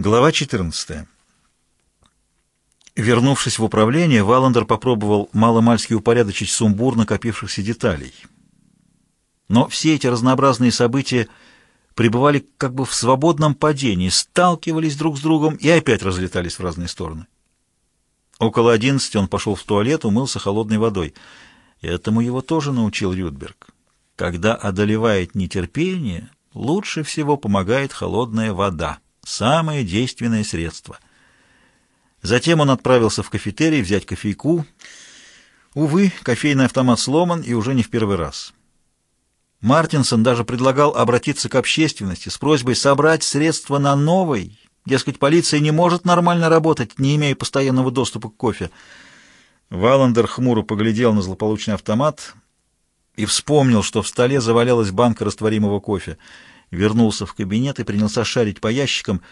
Глава 14. Вернувшись в управление, Валандер попробовал маломальски упорядочить сумбур накопившихся деталей. Но все эти разнообразные события пребывали как бы в свободном падении, сталкивались друг с другом и опять разлетались в разные стороны. Около одиннадцати он пошел в туалет, умылся холодной водой. Этому его тоже научил Рюдберг. Когда одолевает нетерпение, лучше всего помогает холодная вода. Самое действенное средство. Затем он отправился в кафетерий взять кофейку. Увы, кофейный автомат сломан и уже не в первый раз. Мартинсон даже предлагал обратиться к общественности с просьбой собрать средства на новый. Дескать, полиция не может нормально работать, не имея постоянного доступа к кофе. Валандер хмуро поглядел на злополучный автомат и вспомнил, что в столе завалялась банка растворимого кофе вернулся в кабинет и принялся шарить по ящикам.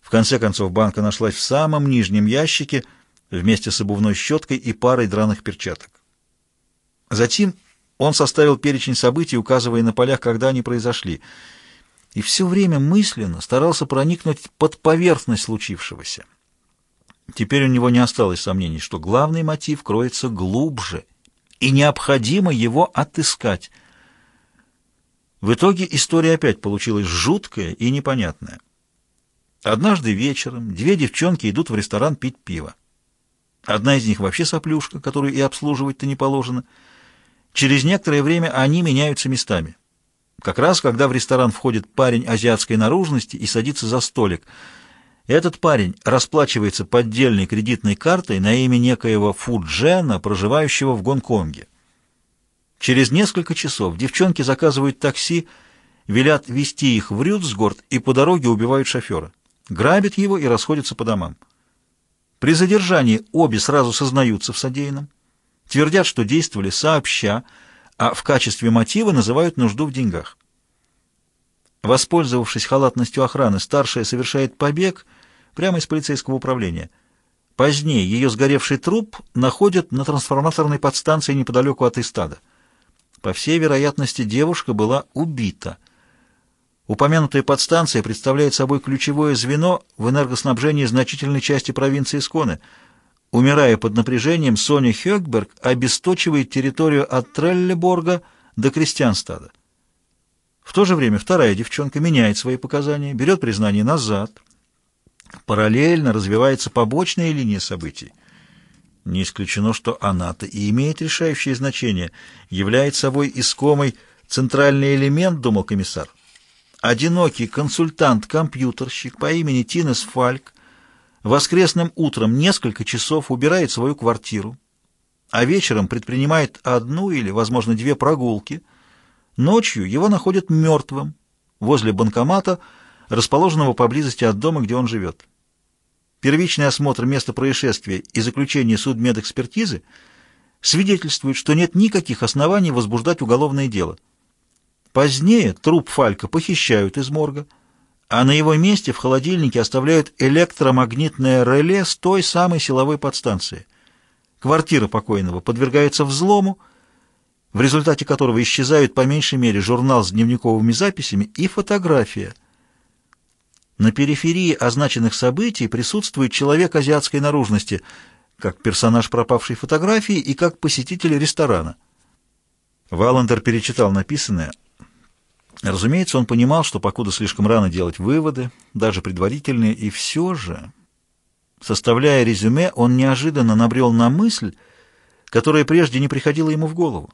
В конце концов банка нашлась в самом нижнем ящике вместе с обувной щеткой и парой драных перчаток. Затем он составил перечень событий, указывая на полях, когда они произошли, и все время мысленно старался проникнуть под поверхность случившегося. Теперь у него не осталось сомнений, что главный мотив кроется глубже, и необходимо его отыскать — в итоге история опять получилась жуткая и непонятная. Однажды вечером две девчонки идут в ресторан пить пиво. Одна из них вообще соплюшка, которую и обслуживать-то не положено. Через некоторое время они меняются местами. Как раз, когда в ресторан входит парень азиатской наружности и садится за столик. Этот парень расплачивается поддельной кредитной картой на имя некоего Фуджена, проживающего в Гонконге. Через несколько часов девчонки заказывают такси, велят вести их в Рюдсгорд и по дороге убивают шофера. Грабят его и расходятся по домам. При задержании обе сразу сознаются в содеянном, твердят, что действовали сообща, а в качестве мотива называют нужду в деньгах. Воспользовавшись халатностью охраны, старшая совершает побег прямо из полицейского управления. Позднее ее сгоревший труп находят на трансформаторной подстанции неподалеку от Истада. По всей вероятности, девушка была убита. Упомянутая подстанция представляет собой ключевое звено в энергоснабжении значительной части провинции Сконы. Умирая под напряжением, Соня Хёкберг обесточивает территорию от Треллеборга до Крестьянстада. В то же время вторая девчонка меняет свои показания, берет признание назад. Параллельно развивается побочная линия событий. Не исключено, что она-то и имеет решающее значение, является собой искомый центральный элемент, думал комиссар. Одинокий консультант-компьютерщик по имени Тинес Фальк воскресным утром несколько часов убирает свою квартиру, а вечером предпринимает одну или, возможно, две прогулки. Ночью его находят мертвым возле банкомата, расположенного поблизости от дома, где он живет. Первичный осмотр места происшествия и заключение судмедэкспертизы свидетельствуют, что нет никаких оснований возбуждать уголовное дело. Позднее труп Фалька похищают из морга, а на его месте в холодильнике оставляют электромагнитное реле с той самой силовой подстанции. Квартира покойного подвергается взлому, в результате которого исчезают по меньшей мере журнал с дневниковыми записями и фотография – на периферии означенных событий присутствует человек азиатской наружности, как персонаж пропавшей фотографии и как посетитель ресторана. Валандер перечитал написанное. Разумеется, он понимал, что покуда слишком рано делать выводы, даже предварительные, и все же, составляя резюме, он неожиданно набрел на мысль, которая прежде не приходила ему в голову.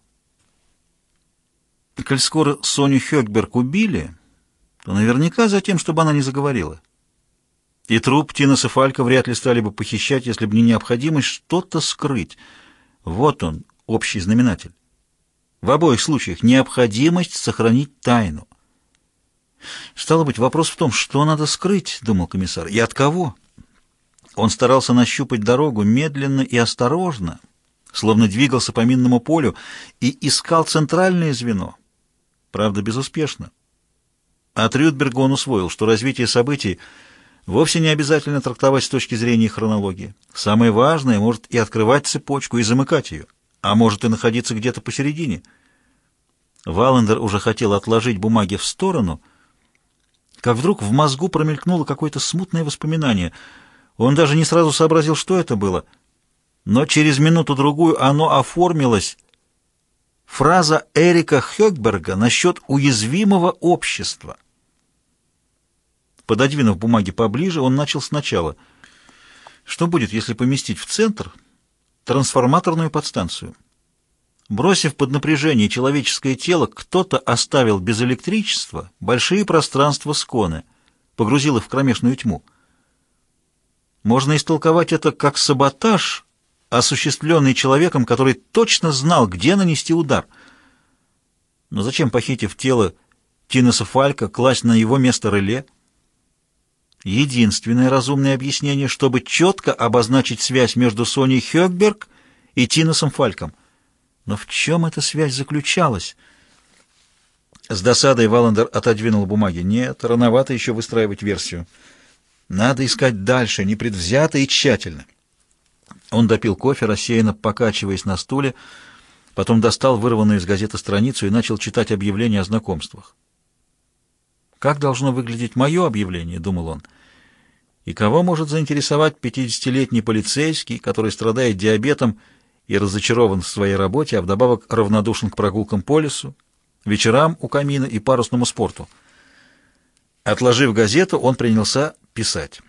Коль скоро Соню Хёкберг убили то наверняка за тем, чтобы она не заговорила. И труп Тинаса Фалька вряд ли стали бы похищать, если бы не необходимость что-то скрыть. Вот он, общий знаменатель. В обоих случаях необходимость сохранить тайну. Стало быть, вопрос в том, что надо скрыть, думал комиссар, и от кого. Он старался нащупать дорогу медленно и осторожно, словно двигался по минному полю, и искал центральное звено. Правда, безуспешно. От Рюдберга он усвоил, что развитие событий вовсе не обязательно трактовать с точки зрения хронологии. Самое важное может и открывать цепочку, и замыкать ее, а может и находиться где-то посередине. Валендер уже хотел отложить бумаги в сторону, как вдруг в мозгу промелькнуло какое-то смутное воспоминание. Он даже не сразу сообразил, что это было. Но через минуту-другую оно оформилось. Фраза Эрика Хёкберга насчет уязвимого общества. Пододвинув бумаги поближе, он начал сначала. Что будет, если поместить в центр трансформаторную подстанцию? Бросив под напряжение человеческое тело, кто-то оставил без электричества большие пространства сконы, погрузил их в кромешную тьму. Можно истолковать это как саботаж, осуществленный человеком, который точно знал, где нанести удар. Но зачем, похитив тело Тинеса Фалька, класть на его место реле? Единственное разумное объяснение, чтобы четко обозначить связь между Соней Хёкберг и Тинесом Фальком — но в чем эта связь заключалась? С досадой Валандер отодвинул бумаги. Нет, рановато еще выстраивать версию. Надо искать дальше, непредвзято и тщательно. Он допил кофе, рассеянно покачиваясь на стуле, потом достал вырванную из газеты страницу и начал читать объявление о знакомствах. «Как должно выглядеть мое объявление?» — думал он. «И кого может заинтересовать пятидесятилетний полицейский, который страдает диабетом, — и разочарован в своей работе, а вдобавок равнодушен к прогулкам по лесу, вечерам у камина и парусному спорту. Отложив газету, он принялся писать.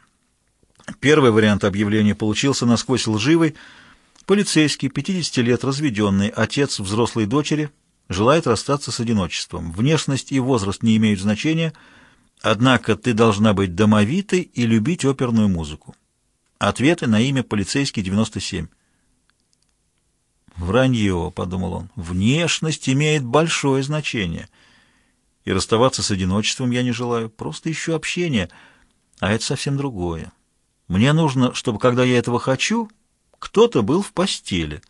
Первый вариант объявления получился насквозь лживый. Полицейский, 50 лет, разведенный, отец взрослой дочери, желает расстаться с одиночеством. Внешность и возраст не имеют значения, однако ты должна быть домовитой и любить оперную музыку. Ответы на имя полицейский 97. «Вранье», — подумал он, — «внешность имеет большое значение. И расставаться с одиночеством я не желаю, просто ищу общение, а это совсем другое. Мне нужно, чтобы, когда я этого хочу, кто-то был в постели,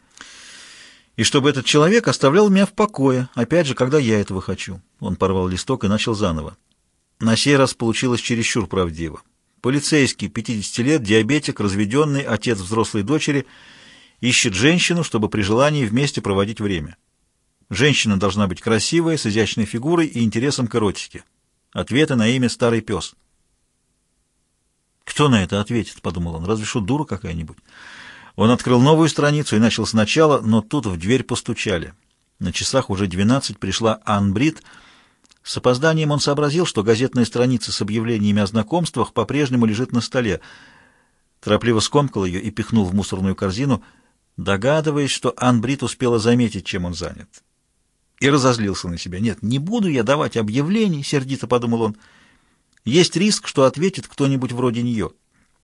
и чтобы этот человек оставлял меня в покое, опять же, когда я этого хочу». Он порвал листок и начал заново. На сей раз получилось чересчур правдиво. Полицейский, 50 лет, диабетик, разведенный, отец взрослой дочери — ищет женщину, чтобы при желании вместе проводить время. Женщина должна быть красивая, с изящной фигурой и интересом к эротике. Ответы на имя «Старый пес». «Кто на это ответит?» — подумал он. «Разве что дура какая-нибудь». Он открыл новую страницу и начал сначала, но тут в дверь постучали. На часах уже двенадцать пришла Ан Брит. С опозданием он сообразил, что газетная страница с объявлениями о знакомствах по-прежнему лежит на столе. Торопливо скомкал ее и пихнул в мусорную корзину — догадываясь, что Анбрид успела заметить, чем он занят. И разозлился на себя. «Нет, не буду я давать объявлений», — сердито подумал он. «Есть риск, что ответит кто-нибудь вроде нее».